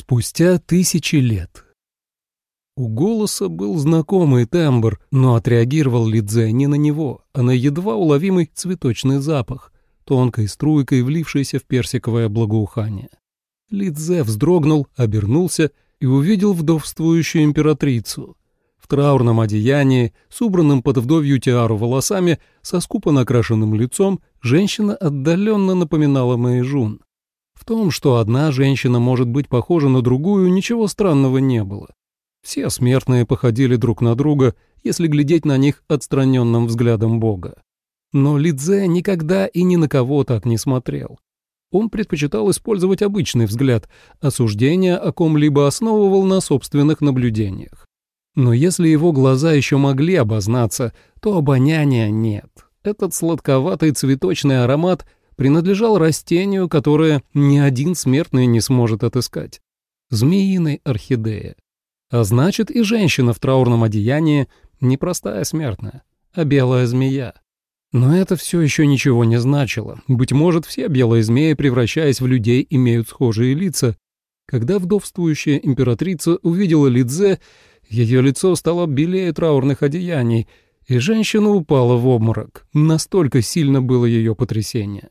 Спустя тысячи лет. У голоса был знакомый тембр, но отреагировал Лидзе не на него, а на едва уловимый цветочный запах, тонкой струйкой влившейся в персиковое благоухание. Лидзе вздрогнул, обернулся и увидел вдовствующую императрицу. В траурном одеянии, с убранным под вдовью тиару волосами, со скупо накрашенным лицом, женщина отдаленно напоминала Мэйжун. Том, что одна женщина может быть похожа на другую, ничего странного не было. Все смертные походили друг на друга, если глядеть на них отстраненным взглядом Бога. Но Лидзе никогда и ни на кого так не смотрел. Он предпочитал использовать обычный взгляд, осуждение о ком-либо основывал на собственных наблюдениях. Но если его глаза еще могли обознаться, то обоняния нет. Этот сладковатый цветочный аромат принадлежал растению, которое ни один смертный не сможет отыскать. Змеиной орхидея. А значит, и женщина в траурном одеянии не простая смертная, а белая змея. Но это все еще ничего не значило. Быть может, все белые змеи, превращаясь в людей, имеют схожие лица. Когда вдовствующая императрица увидела Лидзе, ее лицо стало белее траурных одеяний, и женщина упала в обморок. Настолько сильно было ее потрясение.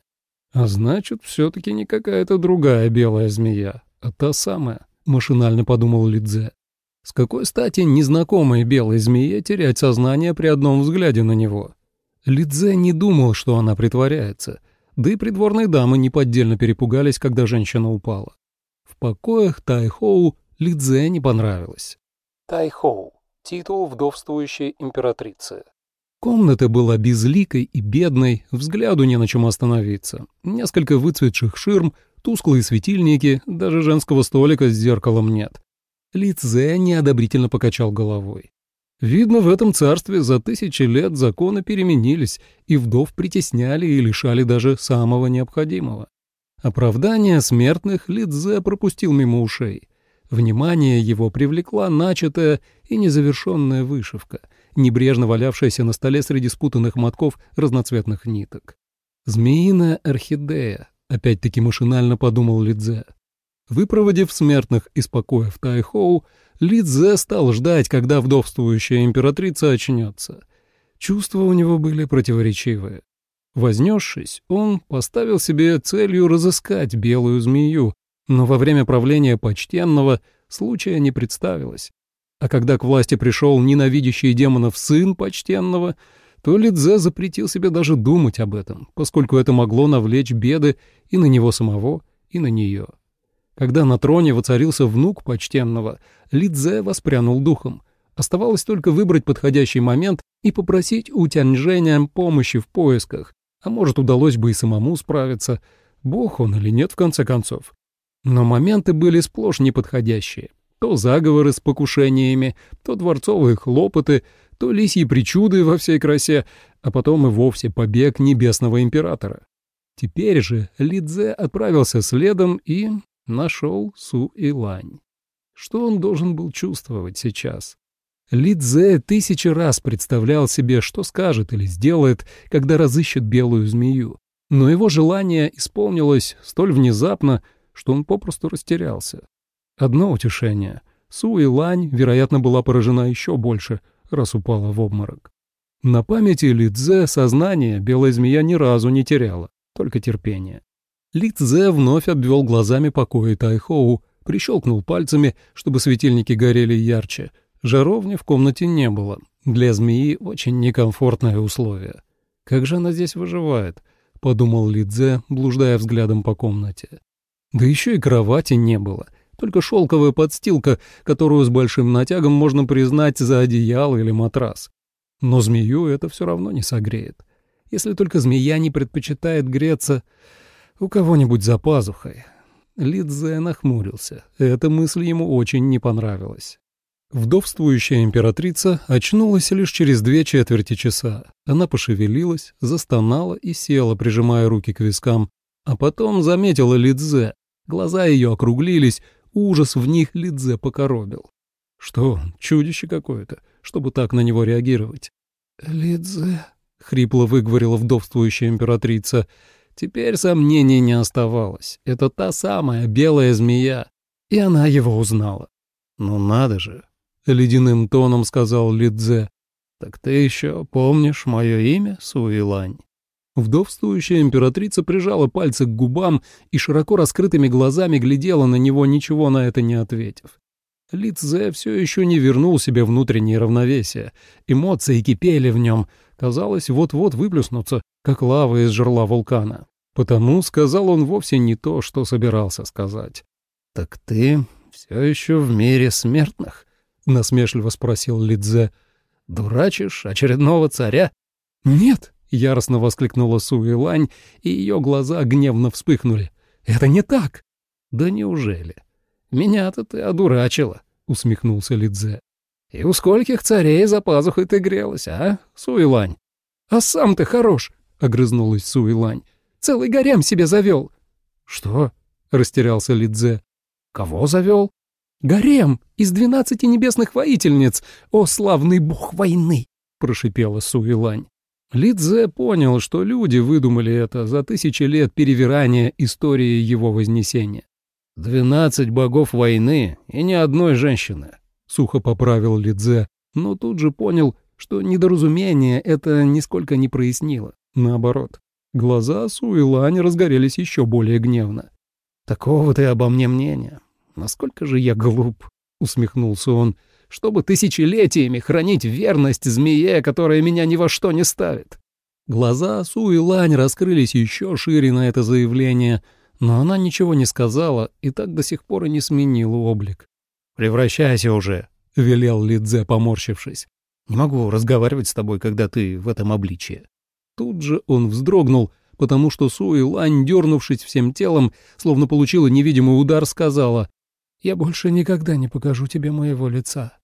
А значит, все-таки не какая-то другая белая змея, а та самая, машинально подумал Лидзе. С какой стати незнакомой белой змее терять сознание при одном взгляде на него? Лидзе не думал, что она притворяется, да и придворные дамы неподдельно перепугались, когда женщина упала. В покоях Тайхоу Лидзе не понравилось. Тайхоу — титул вдовствующей императрицы. Комната была безликой и бедной, взгляду не на чем остановиться. Несколько выцветших ширм, тусклые светильники, даже женского столика с зеркалом нет. Лице неодобрительно покачал головой. Видно, в этом царстве за тысячи лет законы переменились, и вдов притесняли и лишали даже самого необходимого. Оправдание смертных Лидзе пропустил мимо ушей. Внимание его привлекла начатая и незавершенная вышивка — небрежно валявшаяся на столе среди спутанных мотков разноцветных ниток. «Змеиная орхидея», — опять-таки машинально подумал Лидзе. Выпроводив смертных из в Тайхоу, Лидзе стал ждать, когда вдовствующая императрица очнется. Чувства у него были противоречивые. Вознесшись, он поставил себе целью разыскать белую змею, но во время правления почтенного случая не представилось. А когда к власти пришел ненавидящий демонов сын почтенного, то Лидзе запретил себе даже думать об этом, поскольку это могло навлечь беды и на него самого, и на нее. Когда на троне воцарился внук почтенного, Лидзе воспрянул духом. Оставалось только выбрать подходящий момент и попросить у Тяньжэня помощи в поисках, а может, удалось бы и самому справиться, бог он или нет в конце концов. Но моменты были сплошь неподходящие. То заговоры с покушениями, то дворцовые хлопоты, то лисьи причуды во всей красе, а потом и вовсе побег небесного императора. Теперь же Лидзе отправился следом и нашел Су-Илань. Что он должен был чувствовать сейчас? Лидзе тысячи раз представлял себе, что скажет или сделает, когда разыщет белую змею. Но его желание исполнилось столь внезапно, что он попросту растерялся. Одно утешение. Су и Лань, вероятно, была поражена еще больше, раз упала в обморок. На памяти Лидзе сознание белая змея ни разу не теряла, только терпение. Лидзе вновь обвел глазами покои Тайхоу, прищелкнул пальцами, чтобы светильники горели ярче. Жаровни в комнате не было. Для змеи очень некомфортное условие. «Как же она здесь выживает?» — подумал Лидзе, блуждая взглядом по комнате. Да еще и кровати не было — только шелковая подстилка, которую с большим натягом можно признать за одеяло или матрас. Но змею это все равно не согреет. Если только змея не предпочитает греться у кого-нибудь за пазухой. Лидзе нахмурился. Эта мысль ему очень не понравилась. Вдовствующая императрица очнулась лишь через две четверти часа. Она пошевелилась, застонала и села, прижимая руки к вискам. А потом заметила Лидзе. Глаза ее округлились, Ужас в них Лидзе покоробил. Что он, чудище какое-то, чтобы так на него реагировать? «Лидзе», — хрипло выговорила вдовствующая императрица, — Теперь сомнений не оставалось. Это та самая белая змея. и она его узнала. «Ну надо же», — ледяным тоном сказал Лидзе. «Так ты еще помнишь мое имя, Суилань?» Вдовствующая императрица прижала пальцы к губам и широко раскрытыми глазами глядела на него, ничего на это не ответив. Лидзе все еще не вернул себе внутреннее равновесие. Эмоции кипели в нем. Казалось, вот-вот выплюснутся, как лава из жерла вулкана. Потому сказал он вовсе не то, что собирался сказать. «Так ты все еще в мире смертных?» — насмешливо спросил Лидзе. «Дурачишь очередного царя?» «Нет!» — яростно воскликнула Суэлань, и ее глаза гневно вспыхнули. «Это не так!» «Да неужели? Меня-то ты одурачила!» — усмехнулся Лидзе. «И у скольких царей за пазухой ты грелась, а, Суэлань?» «А сам ты хорош!» — огрызнулась Суэлань. «Целый гарем себе завел!» «Что?» — растерялся Лидзе. «Кого завел?» «Гарем из двенадцати небесных воительниц, о славный бог войны!» — прошипела Суэлань. Лидзе понял, что люди выдумали это за тысячи лет перевирания истории его вознесения. «Двенадцать богов войны и ни одной женщины», — сухо поправил Лидзе, но тут же понял, что недоразумение это нисколько не прояснило. Наоборот, глаза Суэлань разгорелись еще более гневно. «Такого ты обо мне мнения. Насколько же я глуп», — усмехнулся он, — чтобы тысячелетиями хранить верность змее, которая меня ни во что не ставит. Глаза Су и Лань раскрылись еще шире на это заявление, но она ничего не сказала и так до сих пор и не сменила облик. «Превращайся уже», — велел Лидзе, поморщившись. «Не могу разговаривать с тобой, когда ты в этом обличье». Тут же он вздрогнул, потому что Су и Лань, дернувшись всем телом, словно получила невидимый удар, сказала, «Я больше никогда не покажу тебе моего лица.